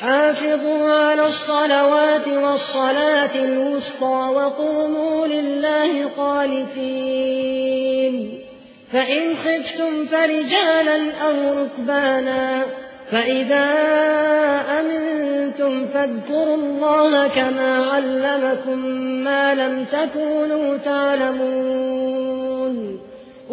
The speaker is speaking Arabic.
حافظوا على الصلوات والصلاة الوسطى وقوموا لله قانتين. فإن خفتم فرجالا أو ركبانا فإذا أمنتم فاذكروا الله كما علمكم ما لم تكونوا تعلمون.